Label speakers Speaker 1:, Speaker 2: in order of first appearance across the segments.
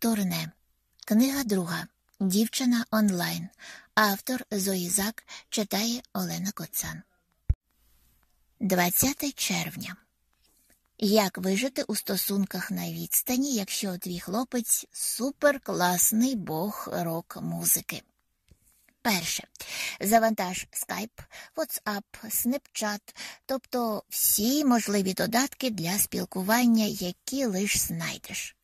Speaker 1: Турне. Книга друга. Дівчина онлайн. Автор Зоїзак читає Олена Коцан. 20 червня. Як вижити у стосунках на відстані, якщо твій хлопець суперкласний бог рок-музики? Перше. Завантаж Skype, WhatsApp, Snapchat, тобто всі можливі додатки для спілкування, які лиш знайдеш.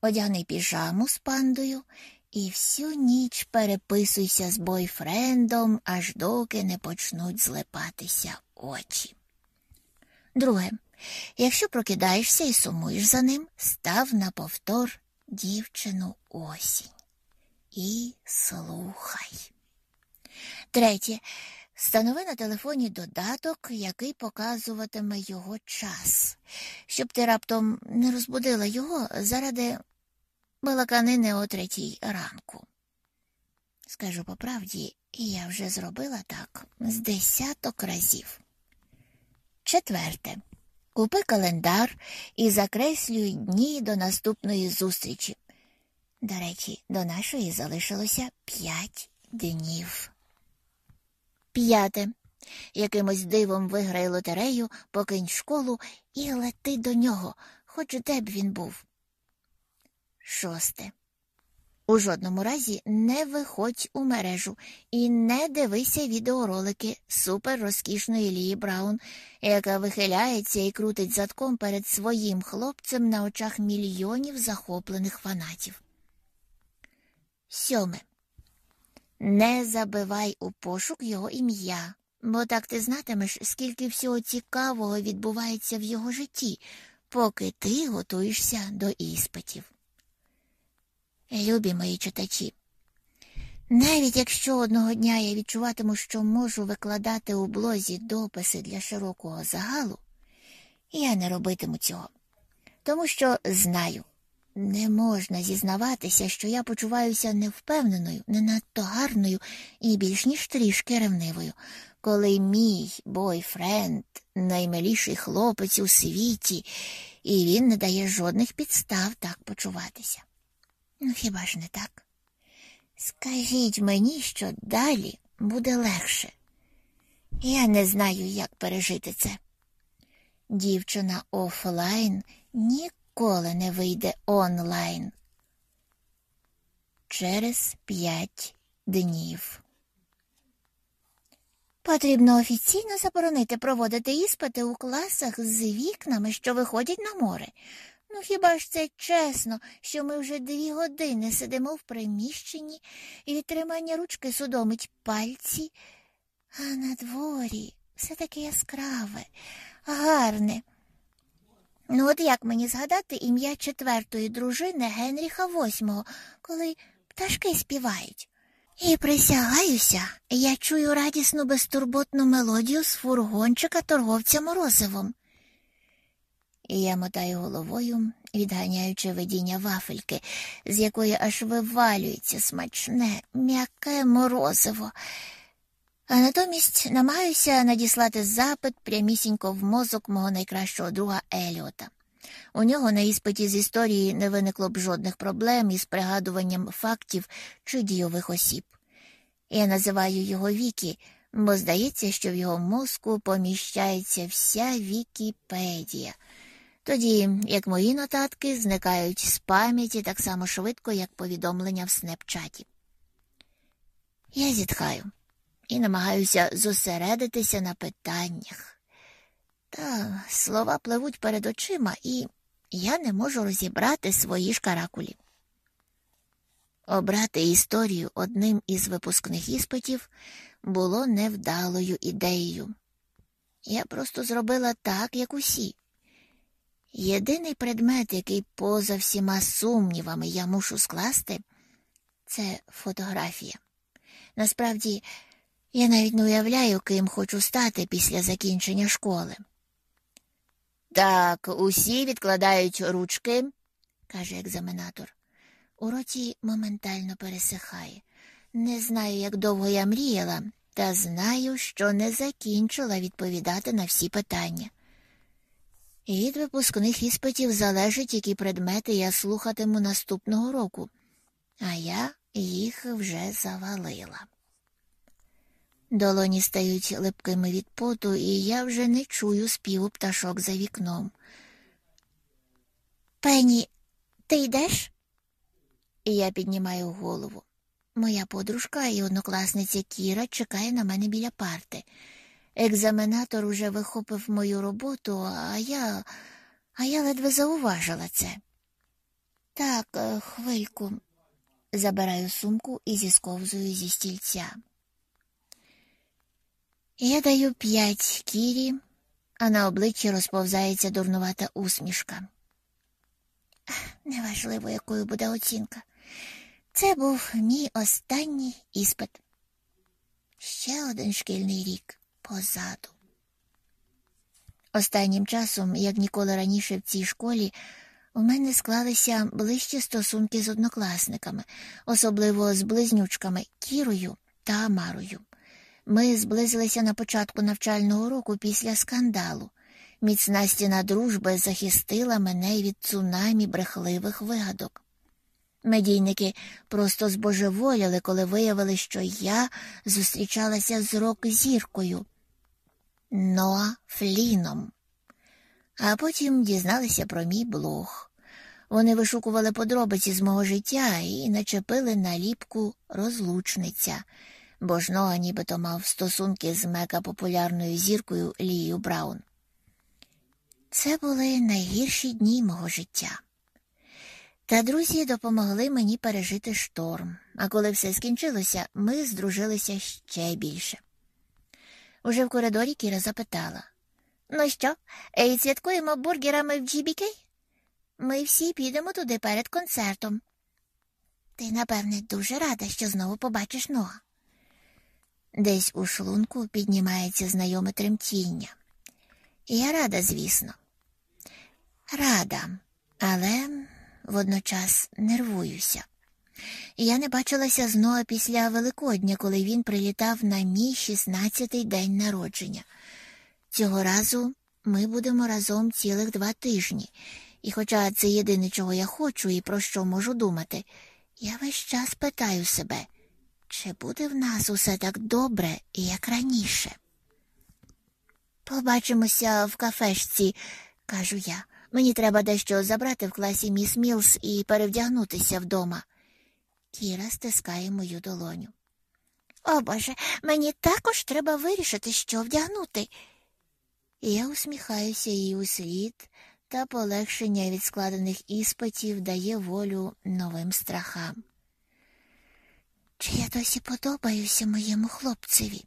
Speaker 1: Одягни піжаму з пандою і всю ніч переписуйся з бойфрендом, аж доки не почнуть злипатися очі. Друге. Якщо прокидаєшся і сумуєш за ним, став на повтор дівчину осінь. І слухай. Третє. Встанови на телефоні додаток, який показуватиме його час, щоб ти раптом не розбудила його заради балаканини о третій ранку. Скажу по правді, я вже зробила так з десяток разів. Четверте. Купи календар і закреслюй дні до наступної зустрічі. До речі, до нашої залишилося п'ять днів. П'яте. Якимось дивом виграй лотерею, покинь школу і лети до нього, хоч де б він був. Шосте. У жодному разі не виходь у мережу і не дивися відеоролики супер розкішної Лії Браун, яка вихиляється і крутить задком перед своїм хлопцем на очах мільйонів захоплених фанатів. Сьоме. Не забивай у пошук його ім'я, бо так ти знатимеш, скільки всього цікавого відбувається в його житті, поки ти готуєшся до іспитів. Любі мої читачі, навіть якщо одного дня я відчуватиму, що можу викладати у блозі дописи для широкого загалу, я не робитиму цього, тому що знаю, не можна зізнаватися, що я почуваюся невпевненою, не надто гарною і більш ніж трішки ревнивою, коли мій бойфренд наймиліший хлопець у світі, і він не дає жодних підстав так почуватися. Ну, хіба ж не так? Скажіть мені, що далі буде легше. Я не знаю, як пережити це. Дівчина офлайн ніколи не вийде онлайн. Через п'ять днів. Потрібно офіційно заборонити проводити іспити у класах з вікнами, що виходять на море. Ну, хіба ж це чесно, що ми вже дві години сидимо в приміщенні і тримання ручки судомить пальці, а на дворі все таке яскраве, гарне. Ну, от як мені згадати ім'я четвертої дружини Генріха VIII, коли пташки співають. І присягаюся, я чую радісну безтурботну мелодію з фургончика торговця морозивом. І я мотаю головою, відганяючи видіння вафельки, з якої аж вивалюється смачне, м'яке морозиво. А натомість намагаюся надіслати запит прямісінько в мозок мого найкращого друга Еліота. У нього на іспиті з історії не виникло б жодних проблем із пригадуванням фактів чи дійових осіб. Я називаю його Вікі, бо здається, що в його мозку поміщається вся Вікіпедія — тоді як мої нотатки зникають з пам'яті так само швидко, як повідомлення в снепчаті. Я зітхаю і намагаюся зосередитися на питаннях. Та слова пливуть перед очима, і я не можу розібрати свої ж каракулі. Обрати історію одним із випускних іспитів було невдалою ідеєю. Я просто зробила так, як усі. Єдиний предмет, який поза всіма сумнівами я мушу скласти, це фотографія. Насправді, я навіть не уявляю, ким хочу стати після закінчення школи. Так, усі відкладають ручки, каже екзаменатор. У роті моментально пересихає. Не знаю, як довго я мріяла, та знаю, що не закінчила відповідати на всі питання. Від випускних іспитів залежить, які предмети я слухатиму наступного року, а я їх вже завалила. Долоні стають липкими від поту, і я вже не чую співу пташок за вікном. Пені, ти йдеш? І я піднімаю голову. Моя подружка і однокласниця Кіра чекає на мене біля парти. Екзаменатор уже вихопив мою роботу, а я а я ледве зауважила це. Так, е, хвильку, забираю сумку і зісковзую зі стільця. Я даю п'ять кірі, а на обличчі розповзається дурнувата усмішка. Неважливо, якою буде оцінка. Це був мій останній іспит. Ще один шкільний рік позаду. Останнім часом, як ніколи раніше в цій школі, у мене склалися ближчі стосунки з однокласниками, особливо з близнючками Кірою та Амарою. Ми зблизилися на початку навчального року після скандалу. Міцна стіна дружби захистила мене від цунамі брехливих вигадок. Медійники просто збожеволіли, коли виявили, що я зустрічалася з рок зіркою Ноа Фліном. А потім дізналися про мій блог. Вони вишукували подробиці з мого життя і начепили наліпку розлучниця, бо ж Ноа нібито мав стосунки з мега популярною зіркою Лією Браун. Це були найгірші дні мого життя. Та друзі допомогли мені пережити шторм, а коли все скінчилося, ми здружилися ще більше. Уже в коридорі Кіра запитала Ну що, ей, святкуємо бургерами в GBK? Ми всі підемо туди перед концертом. Ти, напевне, дуже рада, що знову побачиш нога. Десь у шлунку піднімається знайоме тремтіння. Я рада, звісно. Рада, але водночас нервуюся. Я не бачилася знову після Великодня, коли він прилітав на мій 16-й день народження. Цього разу ми будемо разом цілих два тижні, і, хоча це єдине, чого я хочу і про що можу думати, я весь час питаю себе, чи буде в нас усе так добре, як раніше. Побачимося в кафешці, кажу я. Мені треба дещо забрати в класі міс Мілс і перевдягнутися вдома. Кіра стискає мою долоню. О Боже, мені також треба вирішити, що вдягнути. Я усміхаюся їй у слід, та полегшення від складених іспитів дає волю новим страхам. Чи я досі подобаюся моєму хлопцеві?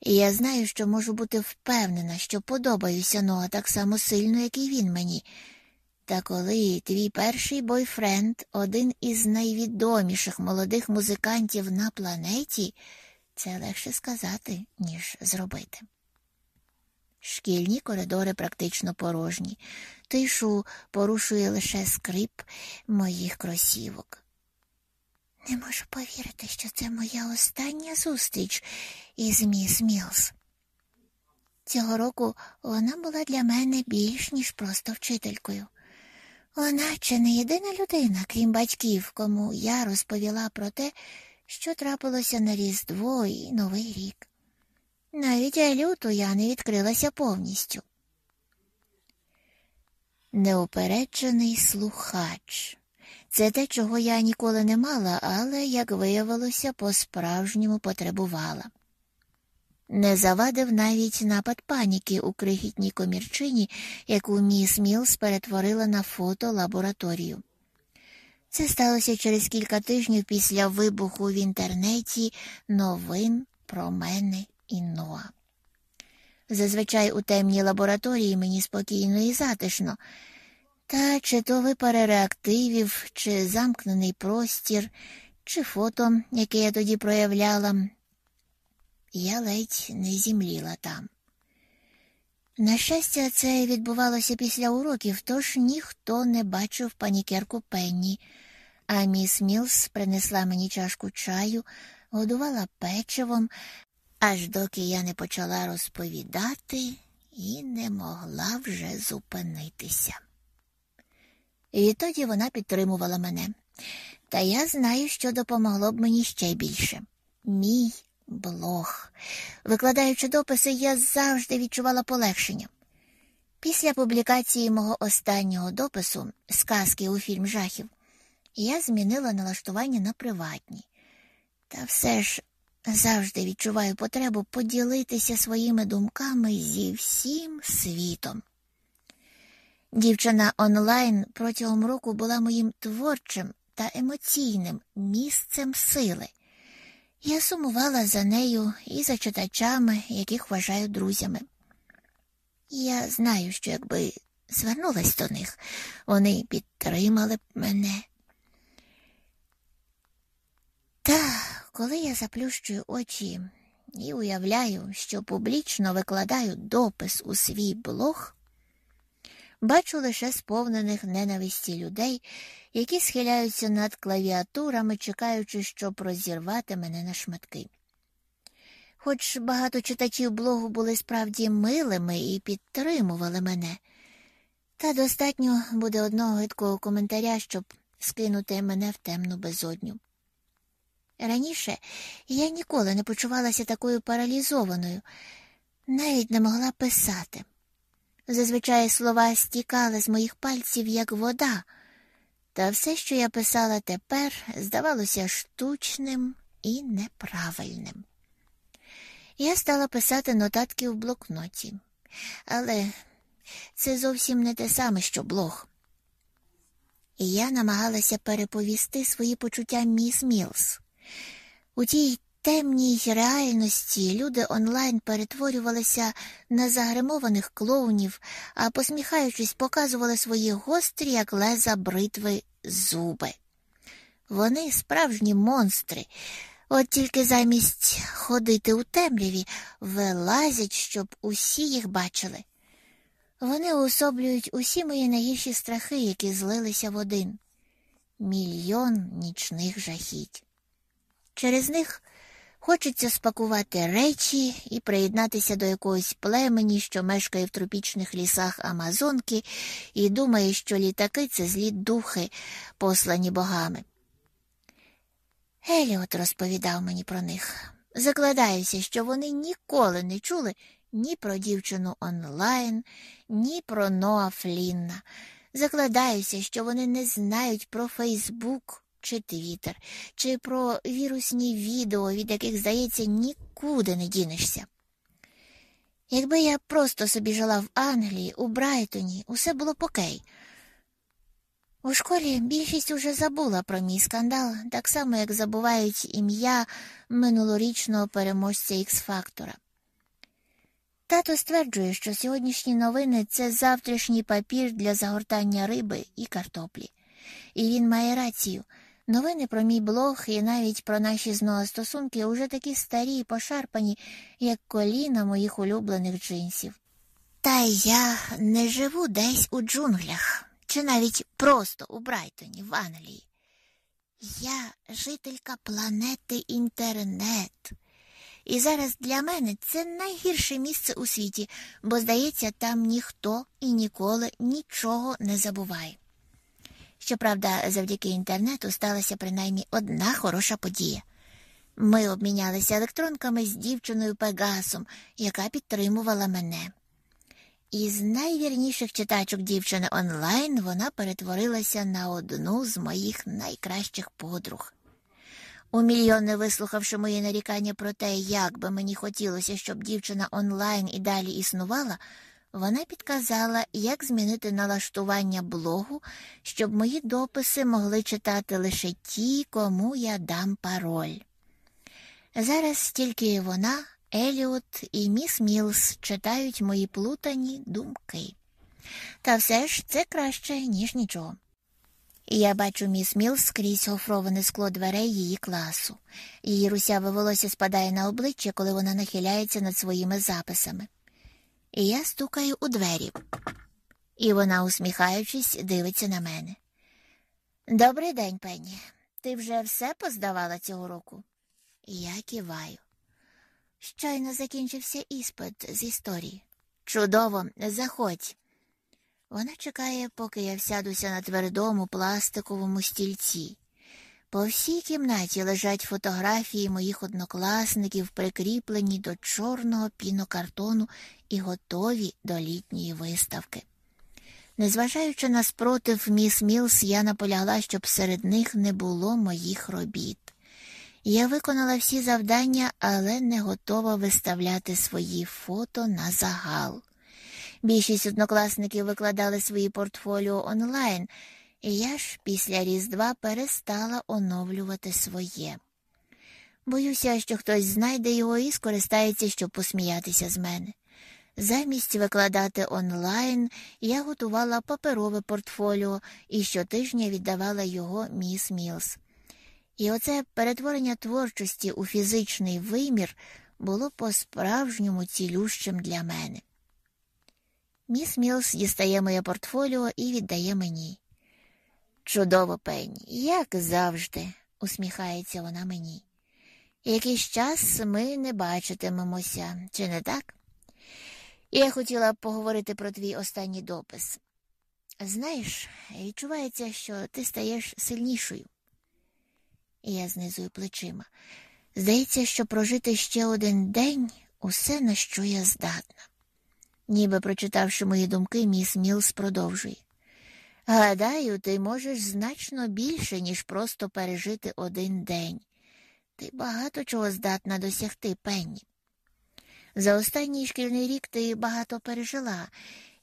Speaker 1: І я знаю, що можу бути впевнена, що подобаюся Ноа так само сильно, як і він мені. Та коли твій перший бойфренд один із найвідоміших молодих музикантів на планеті, це легше сказати, ніж зробити. Шкільні коридори практично порожні, тишу порушує лише скрип моїх кросівок. Не можу повірити, що це моя остання зустріч із міс Мілс. Цього року вона була для мене більш ніж просто вчителькою. Вона чи не єдина людина, крім батьків, кому я розповіла про те, що трапилося на Різдво і Новий рік. Навіть люту я не відкрилася повністю. Неупереджений слухач. Це те, чого я ніколи не мала, але, як виявилося, по-справжньому потребувала. Не завадив навіть напад паніки у крихітній комірчині, яку міс Мілс перетворила на фотолабораторію. Це сталося через кілька тижнів після вибуху в інтернеті новин про мене і Ноа. Зазвичай у темній лабораторії мені спокійно і затишно. Та чи то випари реактивів, чи замкнений простір, чи фото, яке я тоді проявляла, я ледь не зімліла там. На щастя, це відбувалося після уроків, тож ніхто не бачив панікерку Пенні, а міс Мілс принесла мені чашку чаю, годувала печивом, аж доки я не почала розповідати, і не могла вже зупинитися. І відтоді вона підтримувала мене, та я знаю, що допомогло б мені ще більше. Мій блог. Викладаючи дописи, я завжди відчувала полегшення. Після публікації мого останнього допису сказки у фільм жахів я змінила налаштування на приватні. Та все ж завжди відчуваю потребу поділитися своїми думками зі всім світом. Дівчина онлайн протягом року була моїм творчим та емоційним місцем сили. Я сумувала за нею і за читачами, яких вважаю друзями. Я знаю, що якби звернулась до них, вони підтримали б мене. Та коли я заплющую очі і уявляю, що публічно викладаю допис у свій блог, бачу лише сповнених ненависті людей, які схиляються над клавіатурами, чекаючи, щоб розірвати мене на шматки. Хоч багато читачів блогу були справді милими і підтримували мене, та достатньо буде одного гидкого коментаря, щоб скинути мене в темну безодню. Раніше я ніколи не почувалася такою паралізованою, навіть не могла писати. Зазвичай слова стікали з моїх пальців, як вода, та все, що я писала тепер, здавалося штучним і неправильним. Я стала писати нотатки в блокноті, але це зовсім не те саме, що блог. І я намагалася переповісти свої почуття міс Мілс. У тій темній реальності люди онлайн перетворювалися на загримованих клоунів, а посміхаючись, показували свої гострі, як леза бритви, зуби. Вони справжні монстри, от тільки замість ходити у темряві вилазять, щоб усі їх бачили. Вони уособлюють усі мої найгірші страхи, які злилися в один мільйон нічних жахіть. Через них хочеться спакувати речі і приєднатися до якогось племені, що мешкає в тропічних лісах Амазонки, і думає, що літаки це злі духи, послані богами. Еліот розповідав мені про них. Закладаюся, що вони ніколи не чули ні про дівчину онлайн, ні про Ноа Флінна. Закладаюся, що вони не знають про Фейсбук чи Твіттер, чи про вірусні відео, від яких, здається, нікуди не дінешся. Якби я просто собі жила в Англії, у Брайтоні, усе було б окей. У школі більшість уже забула про мій скандал, так само, як забувають ім'я минулорічного переможця Ікс-фактора. Тато стверджує, що сьогоднішні новини це завтрашній папір для загортання риби і картоплі. І він має рацію. Новини про мій блог і навіть про наші знову стосунки уже такі старі і пошарпані, як коліна моїх улюблених джинсів. Та я не живу десь у джунглях, чи навіть просто у Брайтоні, в Англії. Я жителька планети інтернет. І зараз для мене це найгірше місце у світі, бо, здається, там ніхто і ніколи нічого не забуває. Щоправда, завдяки інтернету сталася принаймні одна хороша подія. Ми обмінялися електронками з дівчиною Пегасом, яка підтримувала мене. Із найвірніших читачок дівчини онлайн вона перетворилася на одну з моїх найкращих подруг. У мільйони вислухавши мої нарікання про те, як би мені хотілося, щоб дівчина онлайн і далі існувала, вона підказала, як змінити налаштування блогу, щоб мої дописи могли читати лише ті, кому я дам пароль. Зараз тільки вона, Еліот і міс Мілс читають мої плутані думки. Та все ж це краще, ніж нічого. Я бачу міс Мілс крізь гофроване скло дверей її класу. Її русяве волосся спадає на обличчя, коли вона нахиляється над своїми записами і я стукаю у двері. І вона, усміхаючись, дивиться на мене. Добрий день, Пенні. Ти вже все поздавала цього року? Я киваю. Щойно закінчився іспит з історії. Чудово, заходь. Вона чекає, поки я всядуся на твердому пластиковому стільці. По всій кімнаті лежать фотографії моїх однокласників, прикріплені до чорного пінокартону і готові до літньої виставки. Незважаючи на спротив міс Мілс, я наполягла, щоб серед них не було моїх робіт. Я виконала всі завдання, але не готова виставляти свої фото на загал. Більшість однокласників викладали свої портфоліо онлайн, я ж після Різдва перестала оновлювати своє. Боюся, що хтось знайде його і скористається, щоб посміятися з мене. Замість викладати онлайн я готувала паперове портфоліо і щотижня віддавала його міс Мілс. І оце перетворення творчості у фізичний вимір було по-справжньому цілющим для мене. Міс Мілс дістає моє портфоліо і віддає мені. Чудово, Пенні, як завжди, усміхається вона мені. Якийсь час ми не бачитимемося, чи не так? Я хотіла б поговорити про твій останній допис. Знаєш, відчувається, що ти стаєш сильнішою. Я знизую плечима. Здається, що прожити ще один день усе, на що я здатна. Ніби прочитавши мої думки, міс Мілс продовжує. Гадаю, ти можеш значно більше, ніж просто пережити один день. Ти багато чого здатна досягти, Пенні. За останній шкільний рік ти багато пережила,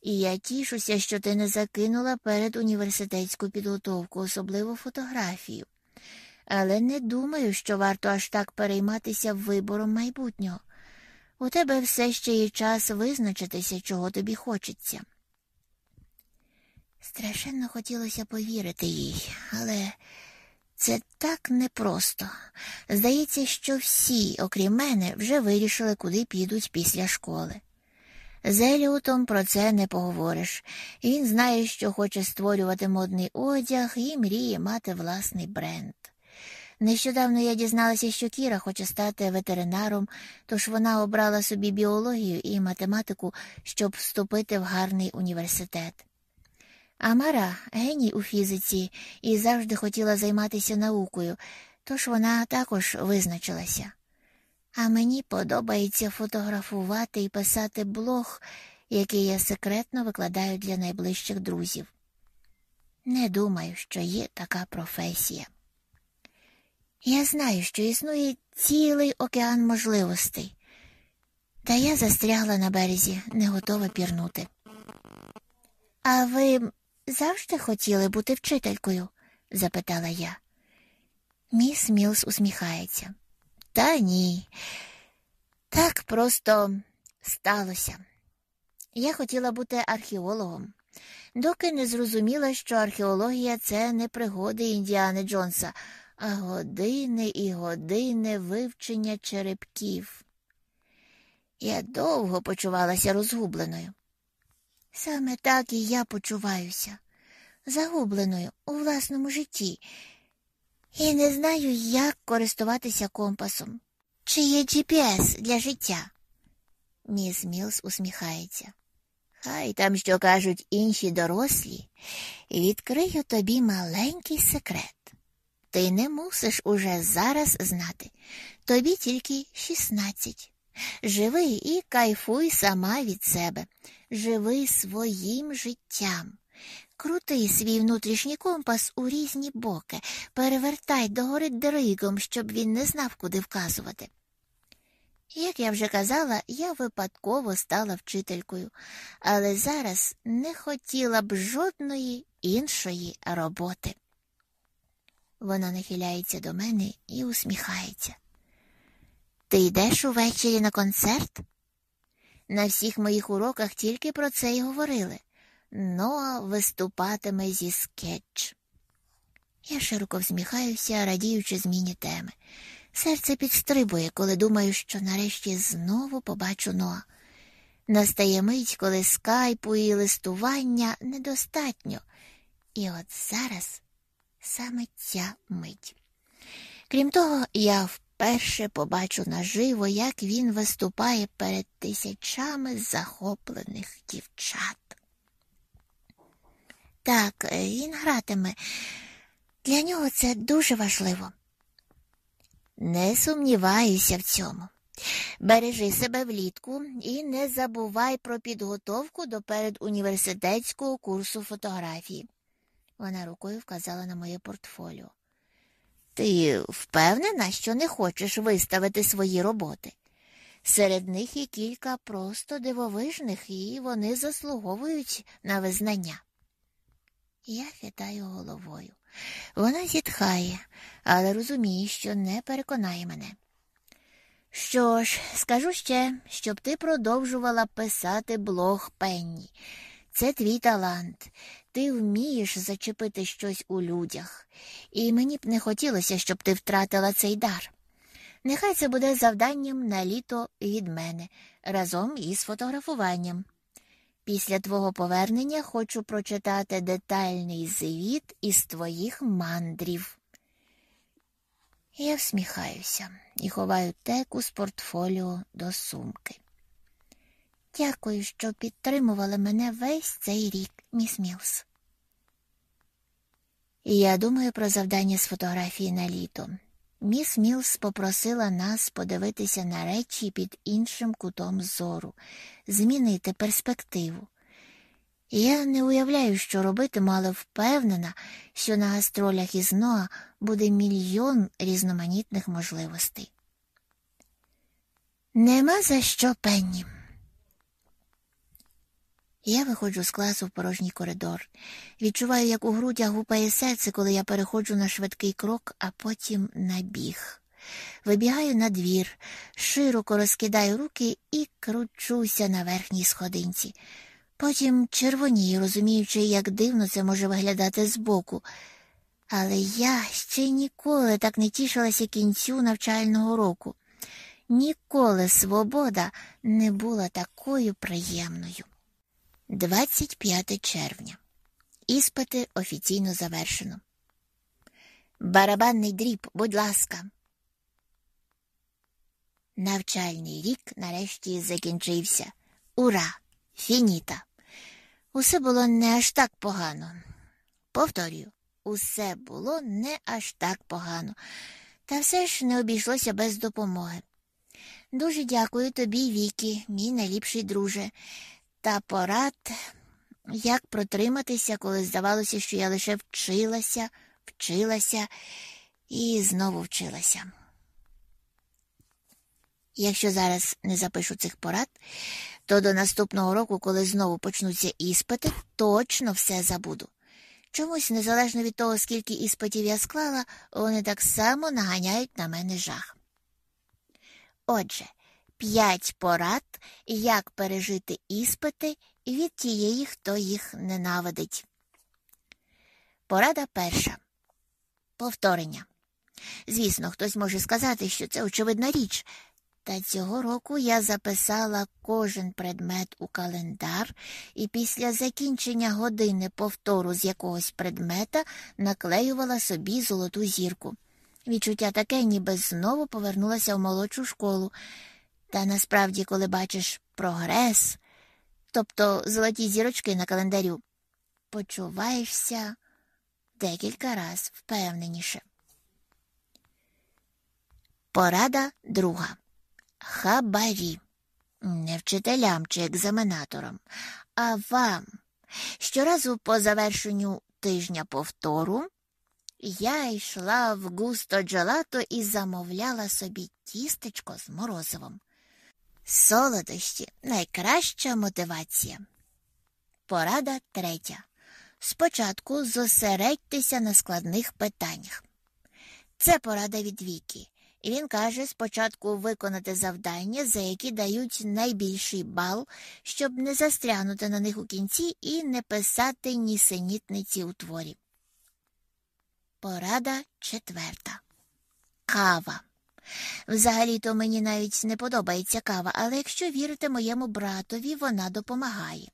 Speaker 1: і я тішуся, що ти не закинула перед університетську підготовку, особливо фотографію. Але не думаю, що варто аж так перейматися вибором майбутнього. У тебе все ще є час визначитися, чого тобі хочеться. Страшенно хотілося повірити їй, але це так непросто. Здається, що всі, окрім мене, вже вирішили, куди підуть після школи. З Еліотом про це не поговориш. Він знає, що хоче створювати модний одяг і мріє мати власний бренд. Нещодавно я дізналася, що Кіра хоче стати ветеринаром, тож вона обрала собі біологію і математику, щоб вступити в гарний університет. Амара геній у фізиці і завжди хотіла займатися наукою, тож вона також визначилася. А мені подобається фотографувати і писати блог, який я секретно викладаю для найближчих друзів. Не думаю, що є така професія. Я знаю, що існує цілий океан можливостей, та я застрягла на березі, не готова пірнути. А ви завжди хотіли бути вчителькою? запитала я. Міс Мілс усміхається. Та ні. Так просто сталося. Я хотіла бути археологом, доки не зрозуміла, що археологія це не пригоди Індіани Джонса, а години і години вивчення черепків. Я довго почувалася розгубленою. Саме так і я почуваюся, загубленою у власному житті, і не знаю, як користуватися компасом. Чи є GPS для життя? Міс Мілс усміхається. Хай там, що кажуть інші дорослі, відкрию тобі маленький секрет. Ти не мусиш уже зараз знати. Тобі тільки шістнадцять. Живи і кайфуй сама від себе, живи своїм життям. Крути свій внутрішній компас у різні боки, перевертай догори дригом, щоб він не знав, куди вказувати. Як я вже казала, я випадково стала вчителькою, але зараз не хотіла б жодної іншої роботи. Вона нахиляється до мене і усміхається. Ти йдеш увечері на концерт? На всіх моїх уроках тільки про це й говорили. Ноа виступатиме зі скетч. Я широко всміхаюся, радіючи зміні теми. Серце підстрибує, коли думаю, що нарешті знову побачу Ноа. Настає мить, коли скайпу і листування недостатньо. І от зараз саме ця мить. Крім того, я вперше побачу наживо, як він виступає перед тисячами захоплених дівчат. Так, він гратиме. Для нього це дуже важливо. Не сумніваюся в цьому. Бережи себе влітку і не забувай про підготовку до передуніверситетського курсу фотографії. Вона рукою вказала на моє портфоліо. Ти впевнена, що не хочеш виставити свої роботи? Серед них є кілька просто дивовижних, і вони заслуговують на визнання. Я хитаю головою. Вона зітхає, але розуміє, що не переконає мене. Що ж, скажу ще, щоб ти продовжувала писати блог Пенні. Це твій талант. Ти вмієш зачепити щось у людях, і мені б не хотілося, щоб ти втратила цей дар. Нехай це буде завданням на літо від мене разом із фотографуванням. Після твого повернення хочу прочитати детальний звіт із твоїх мандрів. Я всміхаюся і ховаю теку з портфоліо до сумки. Дякую, що підтримували мене весь цей рік, міс Мілс. Я думаю про завдання з фотографії на літо. Міс Мілс попросила нас подивитися на речі під іншим кутом зору, змінити перспективу. Я не уявляю, що робитиму, але впевнена, що на гастролях із Ноа буде мільйон різноманітних можливостей. Нема за що пенні. Я виходжу з класу в порожній коридор. Відчуваю, як у грудях гупає серце, коли я переходжу на швидкий крок, а потім на біг. Вибігаю на двір, широко розкидаю руки і кручуся на верхній сходинці. Потім червонію, розуміючи, як дивно це може виглядати збоку. Але я ще ніколи так не тішилася кінцю навчального року. Ніколи свобода не була такою приємною. 25 червня. Іспити офіційно завершено. Барабанний дріб, будь ласка. Навчальний рік нарешті закінчився. Ура! Фініта! Усе було не аж так погано. Повторюю, усе було не аж так погано, та все ж не обійшлося без допомоги. Дуже дякую тобі, Вікі, мій найліпший друже та порад, як протриматися, коли здавалося, що я лише вчилася, вчилася і знову вчилася. Якщо зараз не запишу цих порад, то до наступного року, коли знову почнуться іспити, точно все забуду. Чомусь, незалежно від того, скільки іспитів я склала, вони так само наганяють на мене жах. Отже, п'ять порад, як пережити іспити від тієї, хто їх ненавидить. Порада перша. Повторення. Звісно, хтось може сказати, що це очевидна річ. Та цього року я записала кожен предмет у календар і після закінчення години повтору з якогось предмета наклеювала собі золоту зірку. Відчуття таке, ніби знову повернулася в молодшу школу. Та насправді, коли бачиш прогрес, тобто золоті зірочки на календарю, почуваєшся декілька раз впевненіше. Порада друга. Хабарі. Не вчителям чи екзаменаторам, а вам. Щоразу по завершенню тижня повтору я йшла в густо джелато і замовляла собі тістечко з морозивом. Солодощі найкраща мотивація. Порада третя. Спочатку зосередьтеся на складних питаннях. Це порада від Вікі. І він каже спочатку виконати завдання, за які дають найбільший бал, щоб не застрягнути на них у кінці і не писати нісенітниці у творі. Порада четверта. Кава. Взагалі-то мені навіть не подобається кава, але якщо вірити моєму братові, вона допомагає.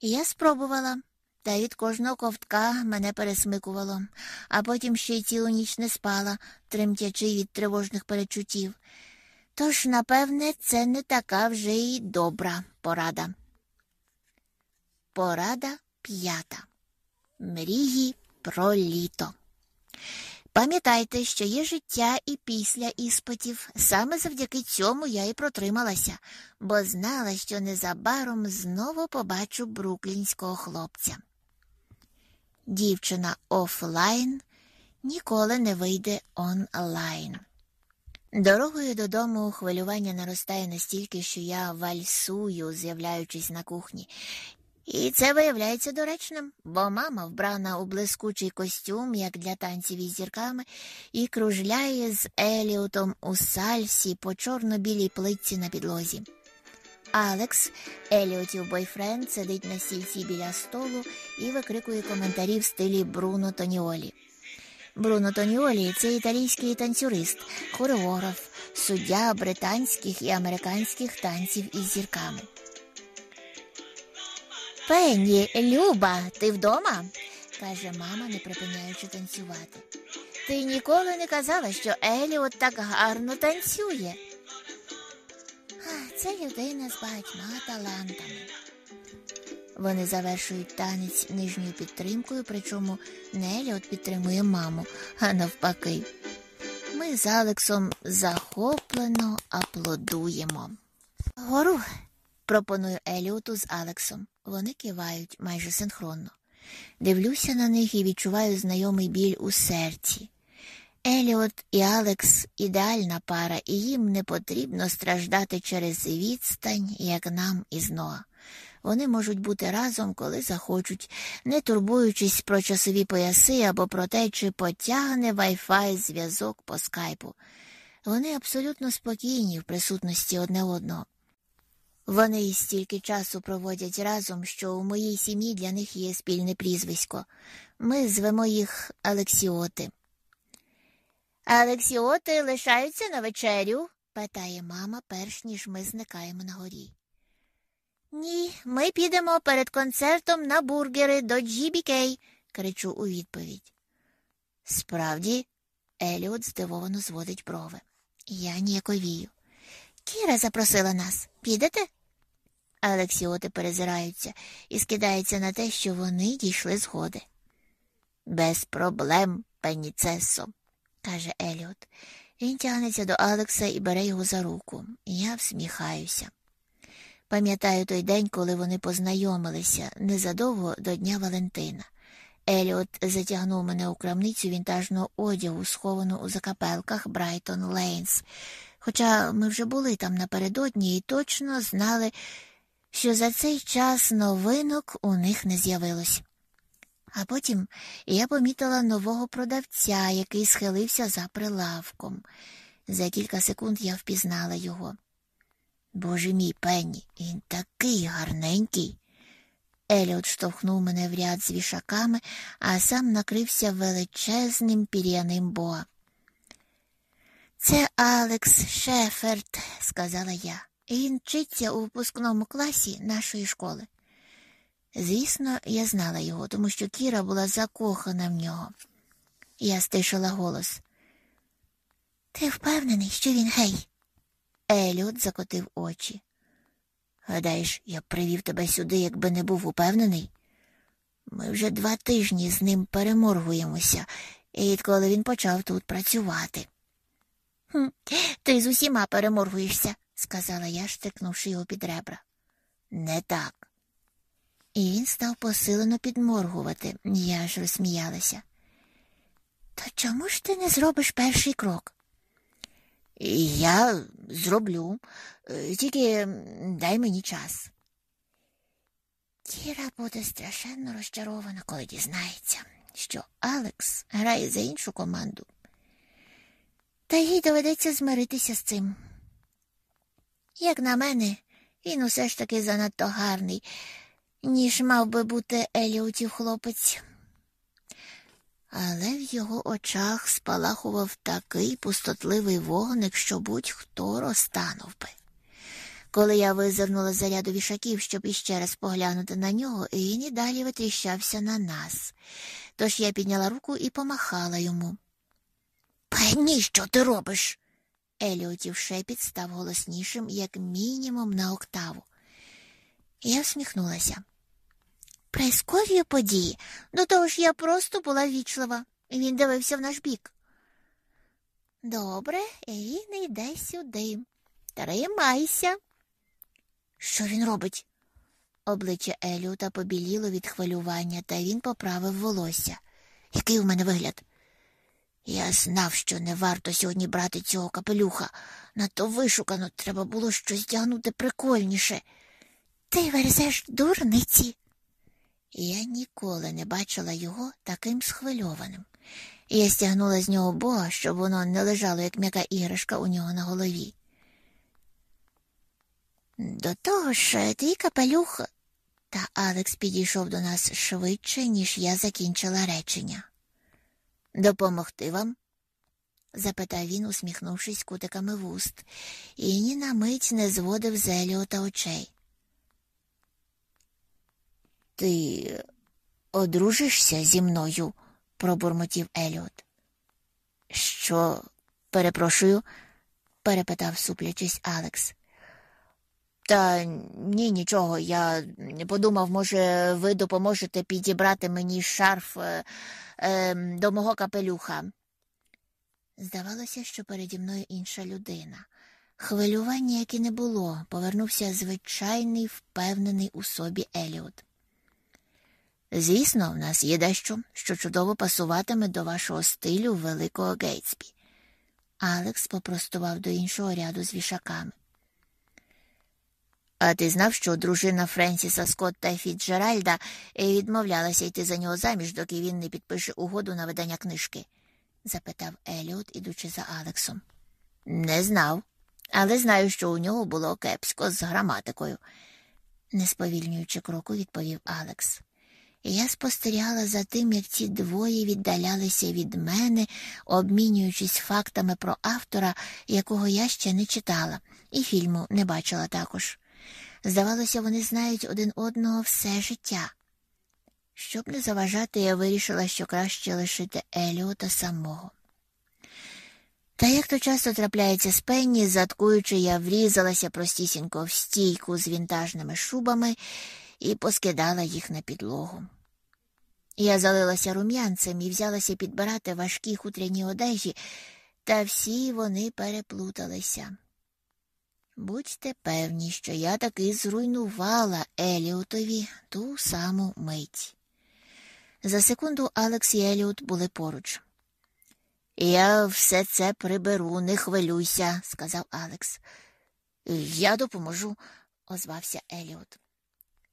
Speaker 1: Я спробувала. та від кожного ковтка мене пересмикувало, а потім ще й цілу ніч не спала, тремтячи від тривожних перечуттів. Тож, напевне, це не така вже й добра порада. Порада п'ята. Мрії про літо. Пам'ятайте, що є життя і після іспитів. Саме завдяки цьому я і протрималася, бо знала, що незабаром знову побачу бруклінського хлопця. Дівчина офлайн ніколи не вийде онлайн. Дорогою додому хвилювання наростає настільки, що я вальсую, з'являючись на кухні, і це виявляється доречним, бо мама вбрана у блискучий костюм, як для танців із зірками, і кружляє з Еліотом у сальсі по чорно-білій плитці на підлозі. Алекс, Еліотів бойфренд, сидить на стільці біля столу і викрикує коментарі в стилі Бруно Тоніолі. Бруно Тоніолі це італійський танцюрист, хореограф, суддя британських і американських танців із зірками. Пенні, Люба, ти вдома? каже мама, не припиняючи танцювати. Ти ніколи не казала, що Еліот так гарно танцює. Це людина з багатьма талантами. Вони завершують танець нижньою підтримкою, причому не Еліот підтримує маму, а навпаки. Ми з Алексом захоплено аплодуємо. Гору, пропоную Еліоту з Алексом. Вони кивають майже синхронно. Дивлюся на них і відчуваю знайомий біль у серці. Еліот і Алекс ідеальна пара, і їм не потрібно страждати через відстань, як нам із Ноа. Вони можуть бути разом, коли захочуть, не турбуючись про часові пояси або про те, чи потягне Wi-Fi зв'язок по скайпу. Вони абсолютно спокійні в присутності одне одного. Вони стільки часу проводять разом, що у моїй сім'ї для них є спільне прізвисько. Ми звемо їх Алексіоти. Алексіоти лишаються на вечерю? питає мама, перш ніж ми зникаємо на горі. Ні, ми підемо перед концертом на бургери до GBK», – кричу у відповідь. Справді, Еліот здивовано зводить брови. Я ніяковію. Кіра запросила нас. Підете? Алексіоти перезираються і скидаються на те, що вони дійшли згоди. Без проблем, пеніцесо, каже Еліот. Він тягнеться до Алекса і бере його за руку. Я всміхаюся. Пам'ятаю той день, коли вони познайомилися незадовго до Дня Валентина. Еліот затягнув мене у крамницю вінтажного одягу, сховану у закапелках Брайтон Лейнс. Хоча ми вже були там напередодні і точно знали, що за цей час новинок у них не з'явилось. А потім я помітила нового продавця, який схилився за прилавком. За кілька секунд я впізнала його. Боже мій пенні, він такий гарненький. Еліот штовхнув мене в ряд з вішаками, а сам накрився величезним пір'яним боа. Це Алекс Шеферд, сказала я. Він вчиться у випускному класі нашої школи. Звісно, я знала його, тому що Кіра була закохана в нього. Я стишила голос. Ти впевнений, що він гей? Еліот закотив очі. Гадаєш, я привів тебе сюди, якби не був упевнений? Ми вже два тижні з ним переморгуємося, і відколи він почав тут працювати. «Хм, Ти з усіма переморгуєшся, сказала я, штикнувши його під ребра. Не так. І він став посилено підморгувати, я ж розсміялася. То чому ж ти не зробиш перший крок? Я зроблю, е, тільки дай мені час. Кіра буде страшенно розчарована, коли дізнається, що Алекс грає за іншу команду. Та їй доведеться змиритися з цим. Як на мене, він усе ж таки занадто гарний, ніж мав би бути Еліотів хлопець. Але в його очах спалахував такий пустотливий вогник, що будь-хто розтанув би. Коли я визирнула за ряду вішаків, щоб іще раз поглянути на нього, він і далі витріщався на нас. Тож я підняла руку і помахала йому. Пенні, що ти робиш? Еліотів шепіт став голоснішим, як мінімум, на октаву. Я всміхнулася. Прискорює події. До того ж я просто була вічлива. Він дивився в наш бік. Добре, він йде сюди. Тримайся. Що він робить? Обличчя Еліота побіліло від хвилювання, та він поправив волосся. Який у мене вигляд? Я знав, що не варто сьогодні брати цього капелюха. Надто вишукано треба було щось тягнути прикольніше. Ти верзеш дурниці. Я ніколи не бачила його таким схвильованим. Я стягнула з нього бога, щоб воно не лежало, як м'яка іграшка у нього на голові. До того ж, твій капелюх. Та Алекс підійшов до нас швидше, ніж я закінчила речення. Допомогти вам? запитав він, усміхнувшись кутиками вуст, і ні на мить не зводив з Еліота очей. Ти одружишся зі мною? пробурмотів Еліот. Що, перепрошую? перепитав суплячись Алекс. Та ні, нічого. Я подумав, може, ви допоможете підібрати мені шарф е, е, до мого капелюха. Здавалося, що переді мною інша людина. Хвилювання, як і не було, повернувся звичайний, впевнений у собі Еліот. Звісно, в нас є дещо, що чудово пасуватиме до вашого стилю великого Гейтсбі. Алекс попростував до іншого ряду з вішаками. А ти знав, що дружина Френсіса Скотта Фіцджеральда відмовлялася йти за нього заміж, доки він не підпише угоду на видання книжки? запитав Еліот, ідучи за Алексом. Не знав, але знаю, що у нього було кепсько з граматикою, не сповільнюючи кроку, відповів Алекс. Я спостерігала за тим, як ці двоє віддалялися від мене, обмінюючись фактами про автора, якого я ще не читала, і фільму не бачила також. Здавалося, вони знають один одного все життя. Щоб не заважати, я вирішила, що краще лишити Еліота самого. Та як то часто трапляється з пенні, заткуючи, я врізалася простісінько в стійку з вінтажними шубами і поскидала їх на підлогу. Я залилася рум'янцем і взялася підбирати важкі хутряні одежі, та всі вони переплуталися. Будьте певні, що я таки зруйнувала Еліотові ту саму мить. За секунду Алекс і Еліот були поруч. Я все це приберу, не хвилюйся, сказав Алекс. Я допоможу, озвався Еліот.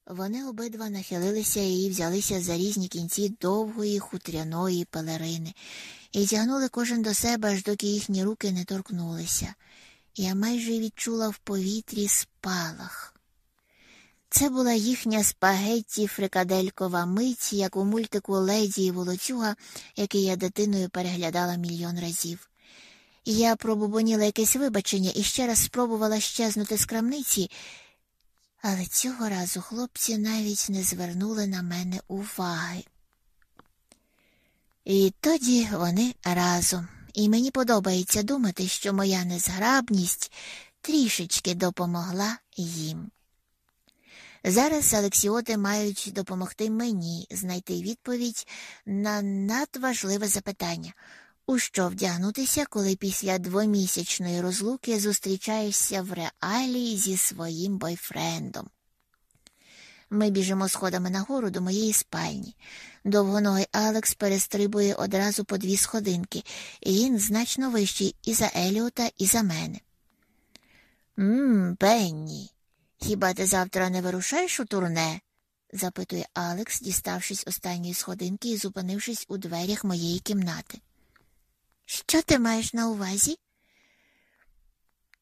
Speaker 1: Вони обидва нахилилися і взялися за різні кінці довгої хутряної пелерини і тягнули кожен до себе, аж доки їхні руки не торкнулися. Я майже відчула в повітрі спалах. Це була їхня спагетті фрикаделькова мить, як у мультику Леді і Волоцюга, який я дитиною переглядала мільйон разів. Я пробубоніла якесь вибачення і ще раз спробувала щезнути з крамниці, але цього разу хлопці навіть не звернули на мене уваги. І тоді вони разом і мені подобається думати, що моя незграбність трішечки допомогла їм. Зараз Алексіоти мають допомогти мені знайти відповідь на надважливе запитання, у що вдягнутися, коли після двомісячної розлуки зустрічаєшся в реалії зі своїм бойфрендом. Ми біжимо сходами нагору до моєї спальні. Довгоногий Алекс перестрибує одразу по дві сходинки, і він значно вищий і за Еліота, і за мене. Мм, Пенні, хіба ти завтра не вирушаєш у турне? запитує Алекс, діставшись останньої сходинки і зупинившись у дверях моєї кімнати. Що ти маєш на увазі?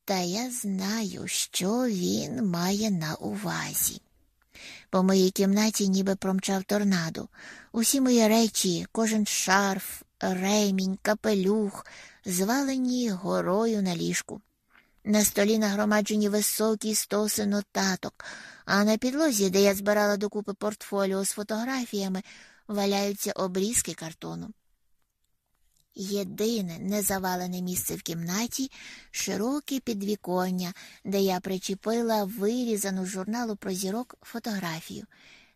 Speaker 1: Та я знаю, що він має на увазі. По моїй кімнаті ніби промчав торнадо. Усі мої речі, кожен шарф, ремінь, капелюх, звалені горою на ліжку. На столі нагромаджені високі стоси нотаток, а на підлозі, де я збирала докупи портфоліо з фотографіями, валяються обрізки картону. Єдине незавалене місце в кімнаті широке підвіконня, де я причепила вирізану з журналу про зірок фотографію.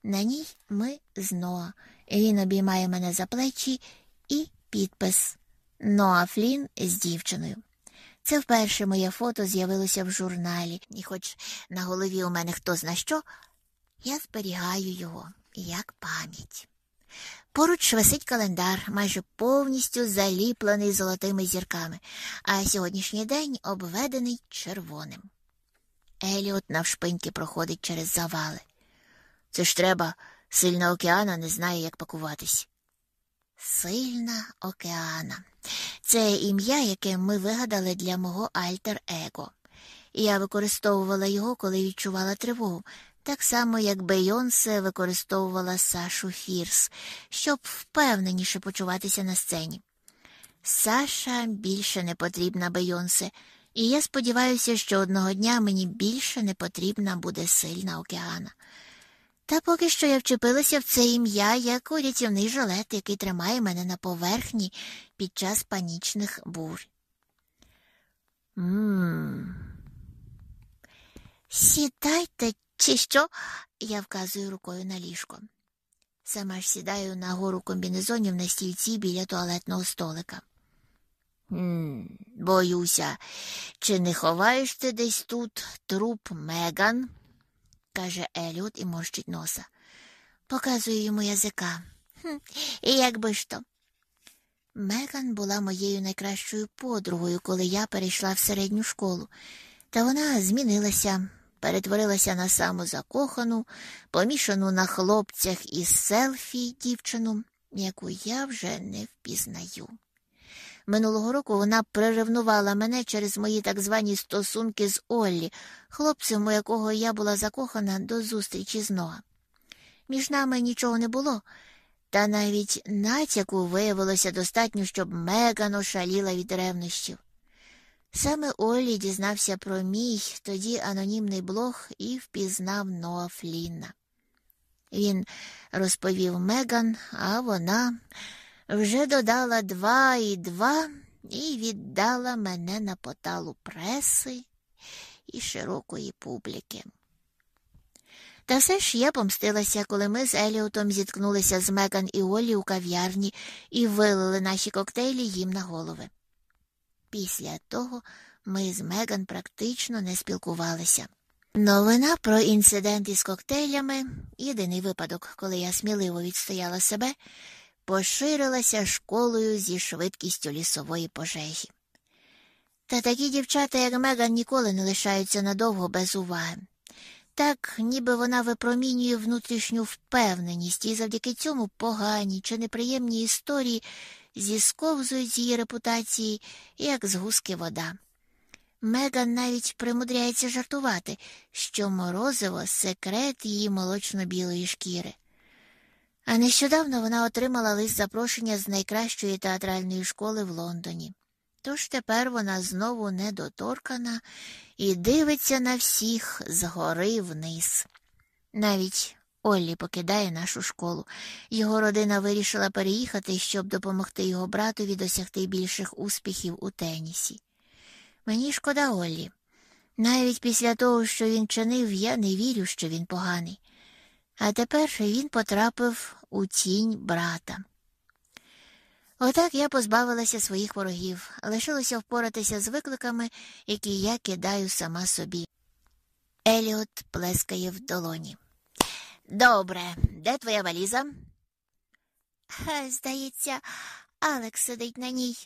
Speaker 1: На ній ми з Ноа. Він обіймає мене за плечі і підпис Ноа Флін з дівчиною. Це вперше моє фото з'явилося в журналі, і хоч на голові у мене хто зна що, я зберігаю його як пам'ять. Поруч висить календар, майже повністю заліплений золотими зірками, а сьогоднішній день обведений червоним. Еліот навшпиньки проходить через завали. Це ж треба, сильна океана не знає, як пакуватись. Сильна океана. Це ім'я, яке ми вигадали для мого альтер-его. Я використовувала його, коли відчувала тривогу, так само, як Бейонсе використовувала Сашу Фірс, щоб впевненіше почуватися на сцені. Саша більше не потрібна Бейонсе, і я сподіваюся, що одного дня мені більше не потрібна буде сильна океана. Та поки що я вчепилася в це ім'я як у рятівний жилет, який тримає мене на поверхні під час панічних бур. Мм. Сідайте, чи що? Я вказую рукою на ліжко. Сама ж сідаю на гору комбінезонів на стільці біля туалетного столика. «М, Боюся, чи не ховаєш ти десь тут труп Меган? каже Еліот і морщить носа. Показую йому язика. «Хм, як би ж то. Меган була моєю найкращою подругою, коли я перейшла в середню школу, та вона змінилася, перетворилася на саму закохану, помішану на хлопцях із селфі дівчину, яку я вже не впізнаю. Минулого року вона приревнувала мене через мої так звані стосунки з Оллі, хлопцем, у якого я була закохана до зустрічі з Ноа. Між нами нічого не було, та навіть натяку виявилося достатньо, щоб Меган ошаліла від ревнощів. Саме Оллі дізнався про мій тоді анонімний блог і впізнав Ноа Флінна. Він розповів Меган, а вона вже додала два і два і віддала мене на поталу преси і широкої публіки. Та все ж я помстилася, коли ми з Еліотом зіткнулися з Меган і Олі у кав'ярні і вилили наші коктейлі їм на голови. Після того ми з Меган практично не спілкувалися. Новина про інцидент із коктейлями єдиний випадок, коли я сміливо відстояла себе, поширилася школою зі швидкістю лісової пожежі. Та такі дівчата, як Меган, ніколи не лишаються надовго без уваги. Так, ніби вона випромінює внутрішню впевненість, і завдяки цьому погані чи неприємні історії зісковзують з її репутації, як з гуски вода. Меган навіть примудряється жартувати, що морозиво секрет її молочно-білої шкіри. А нещодавно вона отримала лист запрошення з найкращої театральної школи в Лондоні. Тож тепер вона знову недоторкана і дивиться на всіх згори вниз. Навіть Оллі покидає нашу школу. Його родина вирішила переїхати, щоб допомогти його братові досягти більших успіхів у тенісі. Мені шкода Оллі. Навіть після того, що він чинив, я не вірю, що він поганий. А тепер він потрапив у тінь брата. Отак я позбавилася своїх ворогів, лишилося впоратися з викликами, які я кидаю сама собі. Еліот плескає в долоні. Добре, де твоя валіза? Здається, Алекс сидить на ній.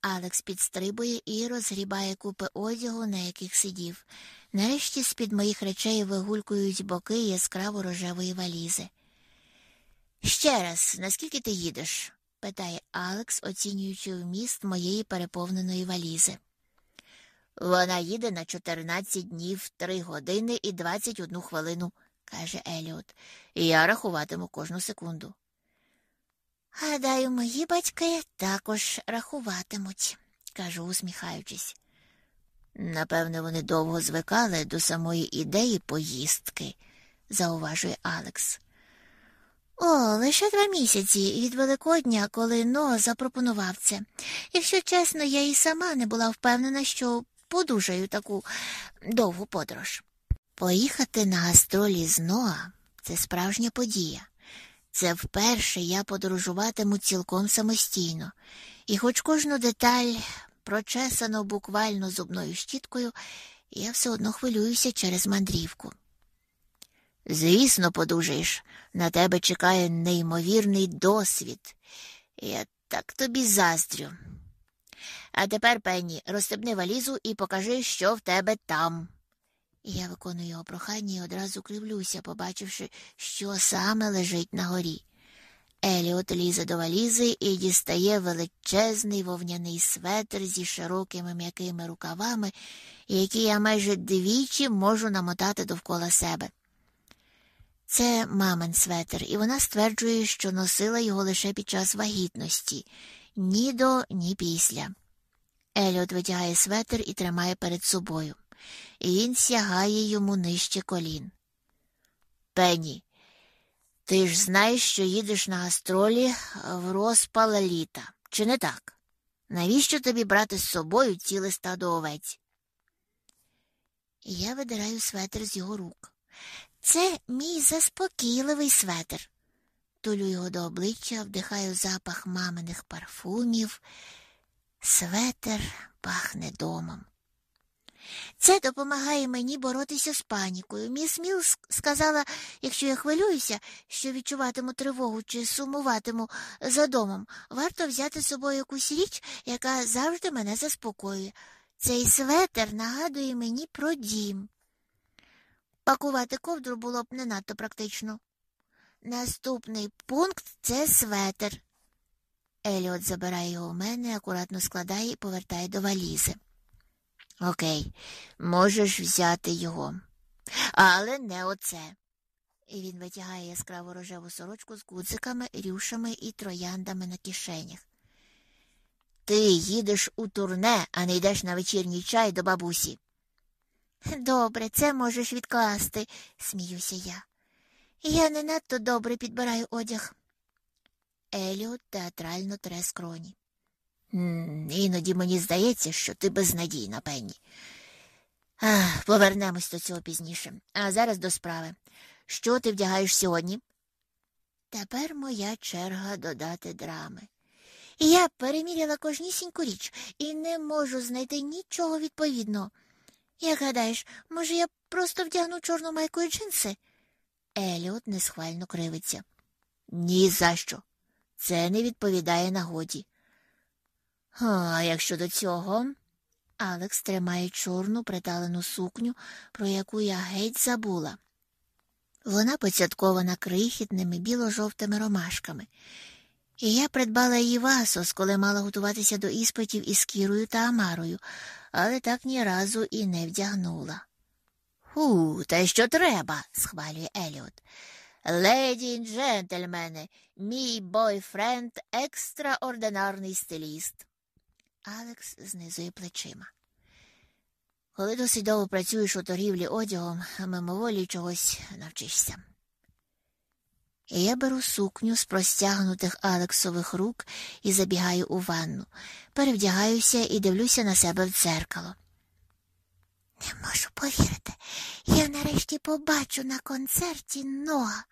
Speaker 1: Алекс підстрибує і розгрібає купи одягу, на яких сидів. Нарешті з-під моїх речей вигулькують боки яскраво рожевої валізи. Ще раз, наскільки ти їдеш? питає Алекс, оцінюючи вміст моєї переповненої валізи. Вона їде на 14 днів, 3 години і 21 хвилину, каже Еліот, і я рахуватиму кожну секунду. Гадаю, мої батьки також рахуватимуть, кажу, усміхаючись. Напевне, вони довго звикали до самої ідеї поїздки, зауважує Алекс. О, лише два місяці від Великодня, коли Ноа запропонував це. Якщо чесно, я і сама не була впевнена, що подужаю таку довгу подорож. Поїхати на гастролі з Ноа це справжня подія. Це вперше я подорожуватиму цілком самостійно, і хоч кожну деталь прочесано буквально зубною щіткою, я все одно хвилююся через мандрівку. Звісно, подужаєш, на тебе чекає неймовірний досвід. Я так тобі заздрю. А тепер, Пенні, розстебни валізу і покажи, що в тебе там. Я виконую його прохання і одразу кривлюся, побачивши, що саме лежить на горі. Еліот лізе до валізи і дістає величезний вовняний светр зі широкими м'якими рукавами, які я майже двічі можу намотати довкола себе. Це мамин светр, і вона стверджує, що носила його лише під час вагітності, ні до, ні після. Еліот витягає светр і тримає перед собою, і він сягає йому нижче колін. Пенні, ти ж знаєш, що їдеш на гастролі в розпал літа, чи не так? Навіщо тобі брати з собою ціле стадо овець? Я видираю светр з його рук. Це мій заспокійливий светр. Тулю його до обличчя, вдихаю запах маминих парфумів. Светер пахне домом. Це допомагає мені боротися з панікою. Міс Міл сказала, якщо я хвилююся, що відчуватиму тривогу чи сумуватиму за домом, варто взяти з собою якусь річ, яка завжди мене заспокоює. Цей светер нагадує мені про дім. Пакувати ковдру було б не надто практично. Наступний пункт це светер. Еліот забирає його у мене, акуратно складає і повертає до валізи. Окей, можеш взяти його, але не оце. І він витягає яскраву рожеву сорочку з гудзиками, рюшами і трояндами на кишенях. Ти їдеш у турне, а не йдеш на вечірній чай до бабусі. Добре, це можеш відкласти, сміюся я. Я не надто добре підбираю одяг. Еліот театрально тре скроні. Іноді мені здається, що ти безнадійна, Пенні. Ах, Повернемось до цього пізніше. А зараз до справи. Що ти вдягаєш сьогодні? Тепер моя черга додати драми. Я переміряла кожнісіньку річ і не можу знайти нічого відповідного. Як гадаєш, може, я просто вдягну чорну майку і джинси? Еліот несхвально кривиться. Ні за що. Це не відповідає нагоді. А якщо до цього. Алекс тримає чорну приталену сукню, про яку я геть забула. Вона поцяткована крихітними біло-жовтими ромашками. І я придбала її в Асос, коли мала готуватися до іспитів із Кірою та Амарою, але так ні разу і не вдягнула. Ху, та що треба, схвалює Еліот. Леді і джентльмени, мій бойфренд екстраординарний стиліст. Алекс знизує плечима. Коли досить довго працюєш у торгівлі одягом, мимоволі чогось навчишся. І я беру сукню з простягнутих Алексових рук і забігаю у ванну, перевдягаюся і дивлюся на себе в дзеркало. Не можу повірити, я нарешті побачу на концерті Ноа.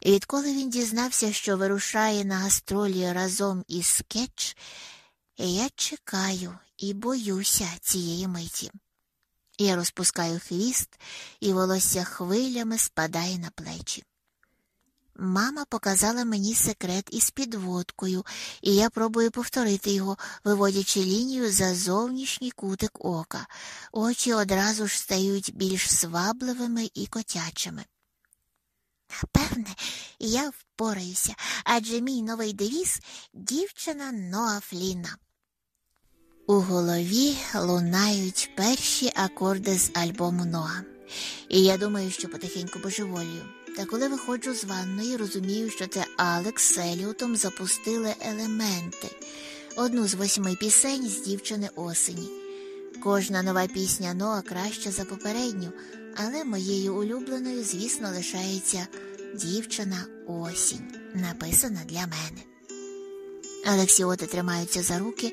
Speaker 1: І відколи він дізнався, що вирушає на гастролі разом із скетч, я чекаю і боюся цієї миті. Я розпускаю хвіст, і волосся хвилями спадає на плечі. Мама показала мені секрет із підводкою, і я пробую повторити його, виводячи лінію за зовнішній кутик ока. Очі одразу ж стають більш свабливими і котячими. Напевне, я впораюся, адже мій новий девіз дівчина Ноа Фліна. У голові лунають перші акорди з альбому Ноа, і я думаю, що потихеньку божеволію. Та коли виходжу з ванної, розумію, що це Алекс з Еліотом запустили елементи, одну з восьми пісень з дівчини осені. Кожна нова пісня Ноа краща за попередню, але моєю улюбленою, звісно, лишається дівчина осінь, написана для мене. Алексіоти тримаються за руки,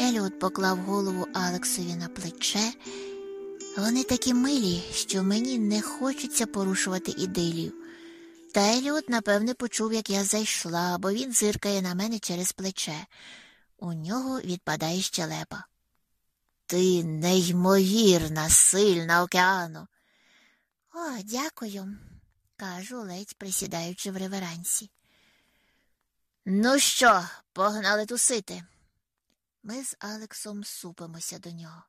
Speaker 1: Еліот поклав голову Алексові на плече. Вони такі милі, що мені не хочеться порушувати ідилію. Та Еліот, напевне, почув, як я зайшла, бо він зиркає на мене через плече. У нього відпадає щелепа. Ти неймовірна, сильна океану. О, дякую, кажу, ледь присідаючи в реверансі. Ну що, погнали тусити? Ми з Алексом супимося до нього.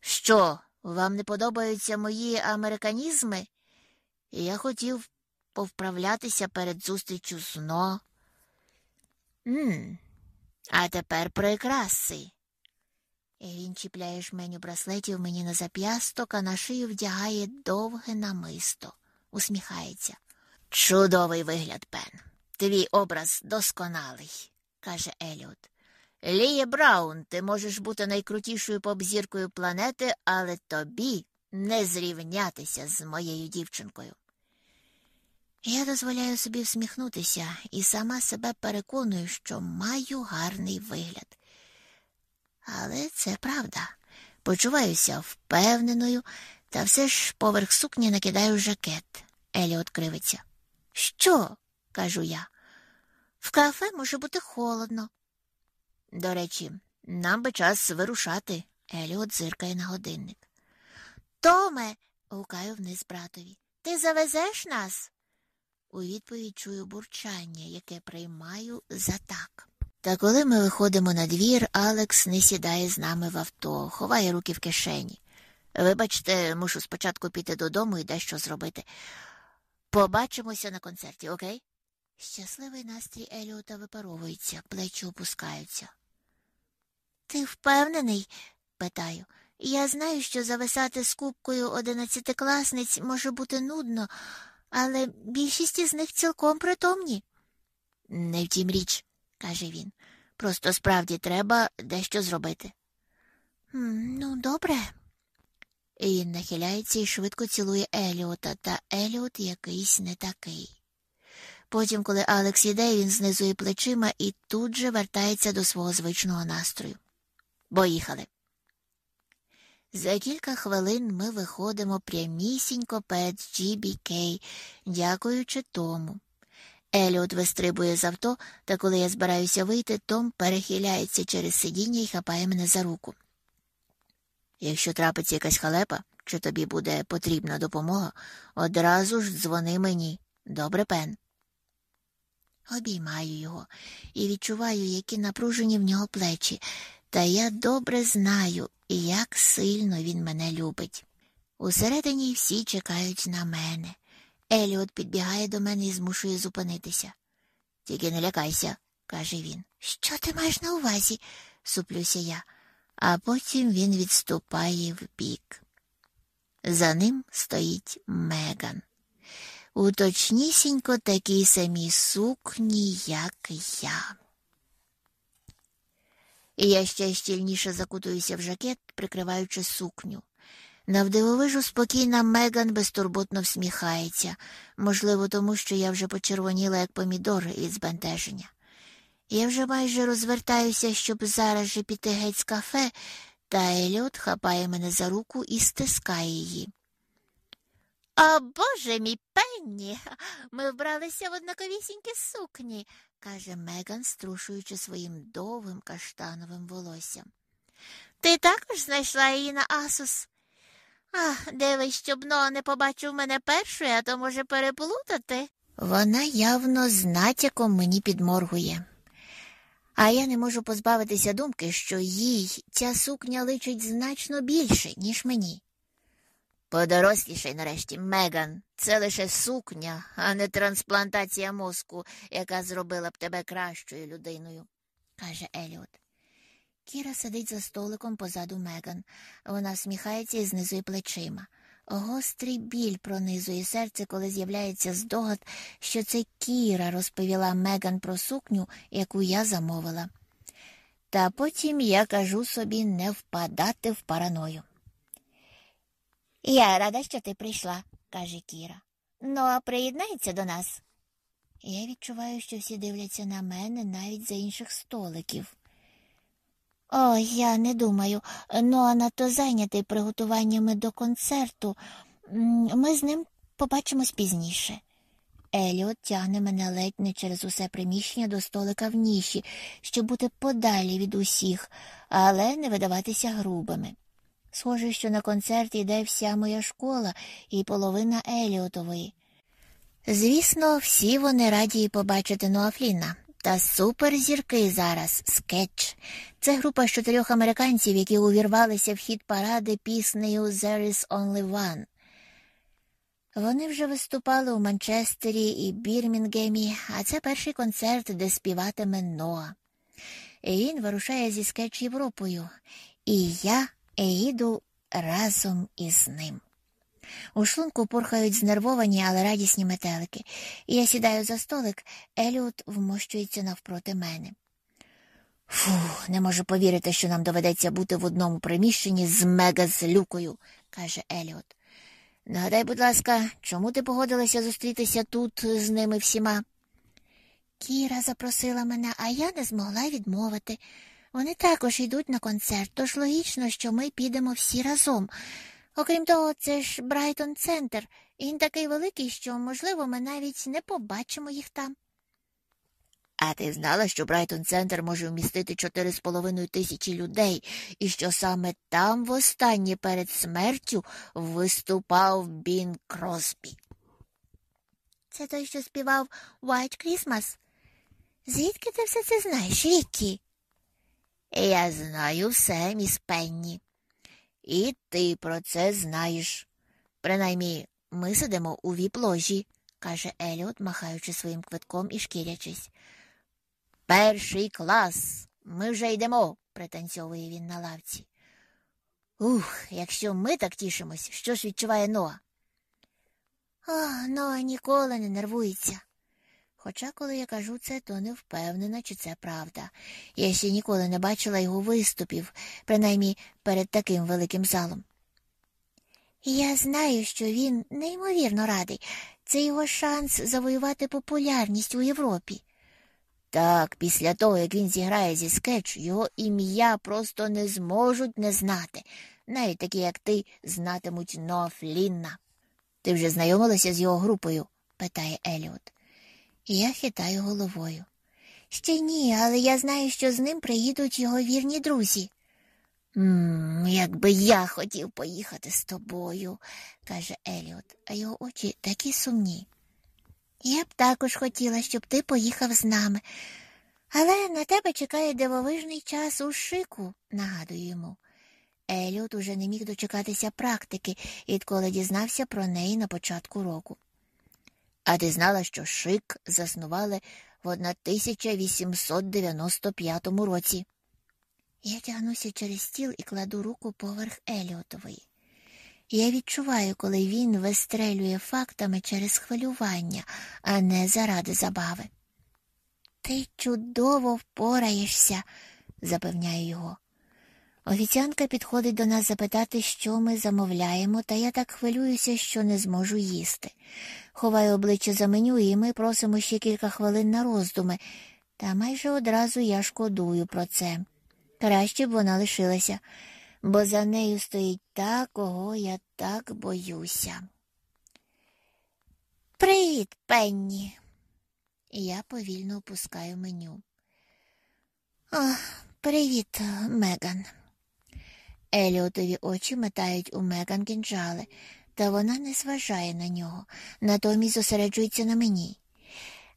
Speaker 1: Що, вам не подобаються мої американізми? Я хотів повправлятися перед зустрічю зно. М, А тепер прикраси. І він чіпляє жменю браслетів мені на зап'ясток, а на шию вдягає довге намисто, усміхається. Чудовий вигляд, Пен. Твій образ досконалий, каже Еліот. Ліє Браун, ти можеш бути найкрутішою попзіркою планети, але тобі не зрівнятися з моєю дівчинкою. Я дозволяю собі всміхнутися і сама себе переконую, що маю гарний вигляд. Але це правда. Почуваюся впевненою, та все ж поверх сукні накидаю жакет. Еліот кривиться. Що? кажу я. В кафе може бути холодно. До речі, нам би час вирушати. Еліот зиркає на годинник. Томе, гукаю вниз братові, ти завезеш нас? У відповідь чую бурчання, яке приймаю за так. Та коли ми виходимо на двір, Алекс не сідає з нами в авто, ховає руки в кишені. Вибачте, мушу спочатку піти додому і дещо зробити. Побачимося на концерті, окей? Щасливий настрій Еліота випаровується, плечі опускаються. Ти впевнений? питаю. Я знаю, що зависати з кубкою одинадцятикласниць може бути нудно, але більшість із них цілком притомні. Не втім річ, каже він. Просто справді треба дещо зробити. Ну, добре. І Він нахиляється і швидко цілує Еліота, та Еліот якийсь не такий. Потім, коли Алекс іде, він знизує плечима і тут же вертається до свого звичного настрою. Поїхали. За кілька хвилин ми виходимо прямісінько перед GBK, дякуючи Тому. Еліот вистрибує з авто, та коли я збираюся вийти, Том перехиляється через сидіння і хапає мене за руку. Якщо трапиться якась халепа, чи тобі буде потрібна допомога, одразу ж дзвони мені. Добре, пен. Обіймаю його і відчуваю, які напружені в нього плечі, та я добре знаю, як сильно він мене любить. Усередині всі чекають на мене. Еліот підбігає до мене і змушує зупинитися. Тільки не лякайся, каже він. Що ти маєш на увазі? суплюся я, а потім він відступає вбік. За ним стоїть Меган. У точнісінько такій самій сукні, як я. Я ще щільніше закутуюся в жакет, прикриваючи сукню. Навдивовижу спокійна Меган безтурботно всміхається, можливо, тому що я вже почервоніла, як помідор від збентеження. Я вже майже розвертаюся, щоб зараз же піти геть з кафе, та Еліот хапає мене за руку і стискає її. О, Боже мій пенні, ми вбралися в однаковісінькі сукні, каже Меган, струшуючи своїм довгим каштановим волоссям. Ти також знайшла її на Асус? Ах, дивись, щоб но не побачив мене першою, а то може переплутати. Вона явно з натяком мені підморгує. А я не можу позбавитися думки, що їй ця сукня личить значно більше, ніж мені. Подорослішай нарешті, Меган, це лише сукня, а не трансплантація мозку, яка зробила б тебе кращою людиною, каже Еліот. Кіра сидить за столиком позаду Меган. Вона всміхається і знизує плечима. Гострий біль пронизує серце, коли з'являється здогад, що це Кіра розповіла Меган про сукню, яку я замовила. Та потім я кажу собі не впадати в параною. Я рада, що ти прийшла, каже Кіра. Ну, а приєднається до нас. Я відчуваю, що всі дивляться на мене навіть за інших столиків. О, я не думаю, ну а надто зайнятий приготуваннями до концерту. Ми з ним побачимось пізніше. Еліот тягне мене ледь не через усе приміщення до столика в ніші, щоб бути подалі від усіх, але не видаватися грубими. Схоже, що на концерт йде вся моя школа і половина Еліотової. Звісно, всі вони раді побачити Ноафліна. Та суперзірки зараз скетч. Це група з чотирьох американців, які увірвалися в хід паради піснею «There is only one». Вони вже виступали у Манчестері і Бірмінгемі, а це перший концерт, де співатиме Ноа. І Він вирушає зі скетч Європою, і я їду разом із ним. У шлунку порхають знервовані, але радісні метелики, я сідаю за столик, Еліот вмощується навпроти мене. Фу, не можу повірити, що нам доведеться бути в одному приміщенні з мегазлюкою, каже Еліот. Нагадай, будь ласка, чому ти погодилася зустрітися тут з ними всіма? Кіра запросила мене, а я не змогла відмовити. Вони також йдуть на концерт, тож логічно, що ми підемо всі разом. Окрім того, це ж Брайтон Центр, і він такий великий, що, можливо, ми навіть не побачимо їх там. А ти знала, що Брайтон Центр може вмістити чотири з половиною тисячі людей, і що саме там востаннє перед смертю виступав Бін Кросбі? Це той, що співав White Christmas? Звідки ти все це знаєш, Рікі? Я знаю все, міс Пенні. І ти про це знаєш. Принаймні, ми сидимо у віп-ложі, каже Еліот, махаючи своїм квитком і шкірячись. Перший клас. Ми вже йдемо, пританцьовує він на лавці. Ух, якщо ми так тішимось, що ж відчуває Ноа? О, Ноа ніколи не нервується. Хоча, коли я кажу це, то не впевнена, чи це правда. Я ще ніколи не бачила його виступів, принаймні перед таким великим залом. Я знаю, що він неймовірно радий. Це його шанс завоювати популярність у Європі. Так, після того, як він зіграє зі скетч, його ім'я просто не зможуть не знати. Навіть такі, як ти, знатимуть Ноа Флінна. Ти вже знайомилася з його групою? питає Еліот. Я хитаю головою. Ще ні, але я знаю, що з ним приїдуть його вірні друзі. «Ммм, Якби я хотів поїхати з тобою, каже Еліот, а його очі такі сумні. Я б також хотіла, щоб ти поїхав з нами, але на тебе чекає дивовижний час у шику, нагадую йому. Еліот уже не міг дочекатися практики, відколи дізнався про неї на початку року. А ти знала, що шик заснували в 1895 році? Я тягнуся через стіл і кладу руку поверх Еліотової. Я відчуваю, коли він вистрелює фактами через хвилювання, а не заради забави. Ти чудово впораєшся, запевняю його. Офіціантка підходить до нас запитати, що ми замовляємо, та я так хвилююся, що не зможу їсти. Ховаю обличчя за меню, і ми просимо ще кілька хвилин на роздуми, та майже одразу я шкодую про це. Краще б вона лишилася, бо за нею стоїть та, кого я так боюся. Привіт, Пенні. Я повільно опускаю меню. О, привіт, Меган. Еліотові очі метають у Меган кінжали, та вона не зважає на нього, натомість зосереджується на мені.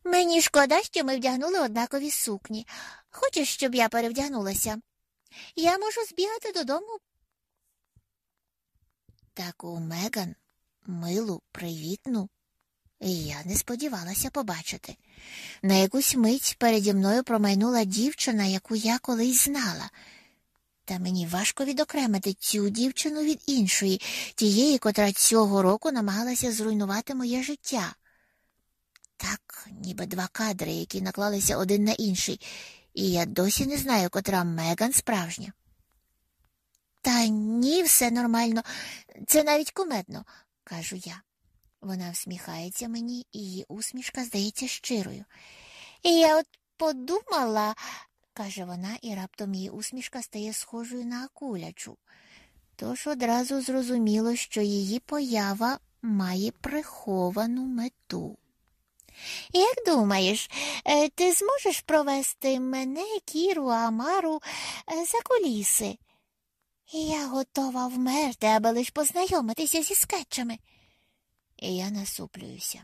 Speaker 1: Мені шкода, що ми вдягнули однакові сукні. Хочеш, щоб я перевдягнулася? Я можу збігати додому. Таку Меган милу, привітну. І я не сподівалася побачити. На якусь мить переді мною промайнула дівчина, яку я колись знала. Та мені важко відокремити цю дівчину від іншої, тієї, котра цього року намагалася зруйнувати моє життя. Так, ніби два кадри, які наклалися один на інший, і я досі не знаю, котра Меган справжня. Та ні, все нормально, це навіть кумедно, кажу я. Вона всміхається мені, і її усмішка здається щирою. І я от подумала, каже вона, і раптом її усмішка стає схожою на акулячу. Тож одразу зрозуміло, що її поява має приховану мету. Як думаєш, е, ти зможеш провести мене, Кіру, Амару е, за куліси? Я готова вмерти, аби лиш познайомитися зі скетчами. І я насуплююся.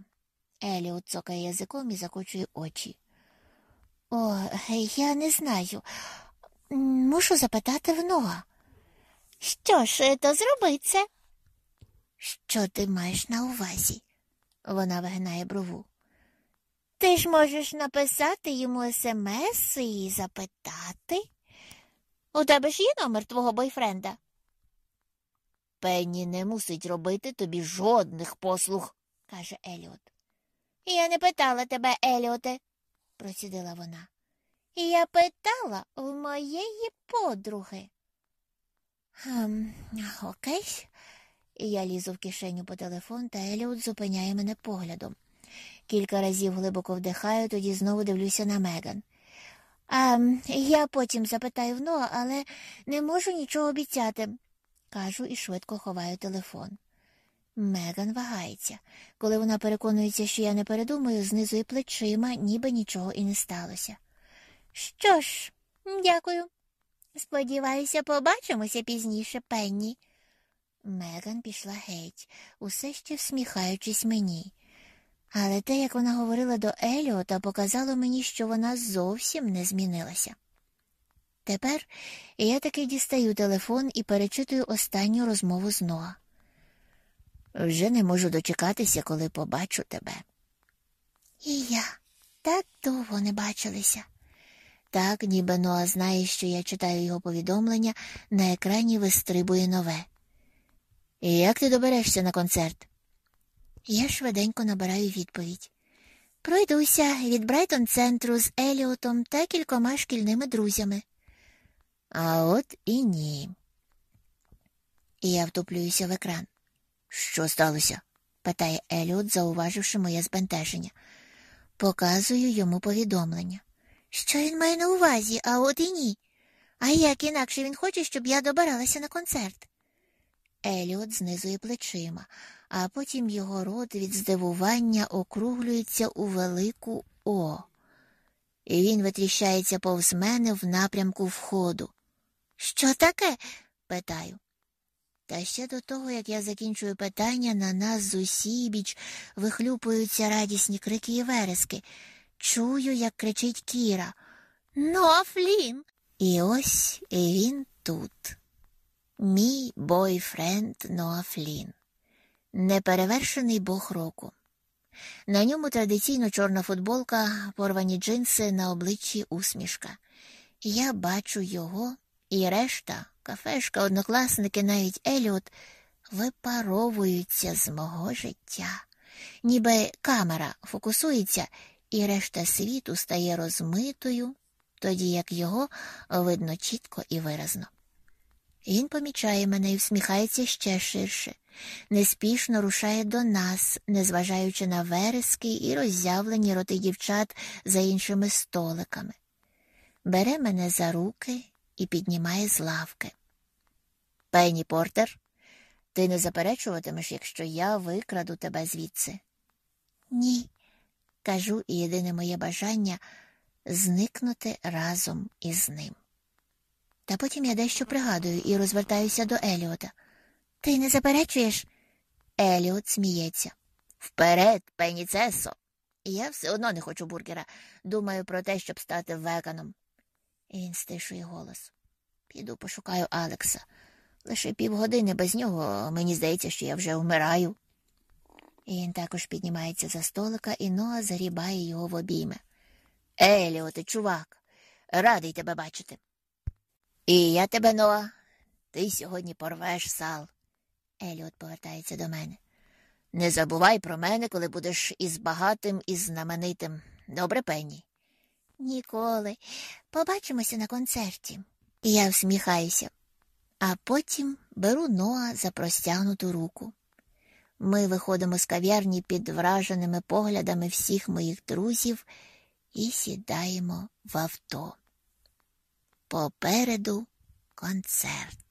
Speaker 1: Еліот цокає язиком і закочує очі. О, я не знаю. Мушу запитати в Ноа. Що ж, то зроби це. Що ти маєш на увазі? Вона вигинає брову. Ти ж можеш написати йому смс і запитати. У тебе ж є номер твого бойфренда? Пенні не мусить робити тобі жодних послуг, каже Еліот. Я не питала тебе, Еліоте, процідила вона. Я питала в моєї подруги. «Хм, Окей. Я лізу в кишеню по телефон, та Еліот зупиняє мене поглядом. Кілька разів глибоко вдихаю, тоді знову дивлюся на Меган. А я потім запитаю в Ноа, але не можу нічого обіцяти, кажу і швидко ховаю телефон. Меган вагається. Коли вона переконується, що я не передумаю, знизує плечима, ніби нічого і не сталося. Що ж, дякую. Сподіваюся, побачимося пізніше, Пенні. Меган пішла геть, усе ще всміхаючись мені. Але те, як вона говорила до Еліота, показало мені, що вона зовсім не змінилася. Тепер я таки дістаю телефон і перечитую останню розмову з Ноа. Вже не можу дочекатися, коли побачу тебе. І я так довго не бачилися. Так, ніби Ноа знає, що я читаю його повідомлення, на екрані вистрибує нове. І як ти доберешся на концерт? Я швиденько набираю відповідь. Пройдуся від Брайтон центру з Еліотом та кількома шкільними друзями. А от і ні. І я втоплююся в екран. Що сталося? питає Еліот, зауваживши моє збентеження. Показую йому повідомлення. Що він має на увазі, а от і ні. А як інакше він хоче, щоб я добиралася на концерт? Еліот знизує плечима, а потім його рот від здивування округлюється у велику О. І він витріщається повз мене в напрямку входу. Що таке? питаю. Та ще до того, як я закінчую питання, на нас з усібіч вихлюпуються радісні крики і верески. Чую, як кричить Кіра. Ну, Флін! І ось він тут. Мій бойфренд Ноа Флін. Неперевершений бог року. На ньому традиційно чорна футболка, порвані джинси на обличчі усмішка. Я бачу його і решта, кафешка, однокласники, навіть Еліот, випаровуються з мого життя. Ніби камера фокусується, і решта світу стає розмитою, тоді як його видно чітко і виразно. Він помічає мене і всміхається ще ширше, неспішно рушає до нас, незважаючи на верески і роззявлені роти дівчат за іншими столиками. Бере мене за руки і піднімає з лавки. Пенні Портер, ти не заперечуватимеш, якщо я викраду тебе звідси? Ні, кажу, і єдине моє бажання зникнути разом із ним. Та потім я дещо пригадую і розвертаюся до Еліота. Ти не заперечуєш? Еліот сміється. Вперед, пені Цесо. Я все одно не хочу бургера. Думаю про те, щоб стати веганом. І він стишує голос. Піду пошукаю Алекса. Лише півгодини без нього мені здається, що я вже вмираю. І він також піднімається за столика, і Ноа зарібає його в обійми. Еліоте, чувак, радий тебе бачити. І я тебе, Ноа, ти сьогодні порвеш сал. Еліот повертається до мене. Не забувай про мене, коли будеш із багатим і знаменитим. Добре, Пенні? Ніколи. Побачимося на концерті. Я всміхаюся, а потім беру Ноа за простягнуту руку. Ми виходимо з кав'ярні під враженими поглядами всіх моїх друзів і сідаємо в авто. Попереду концерт.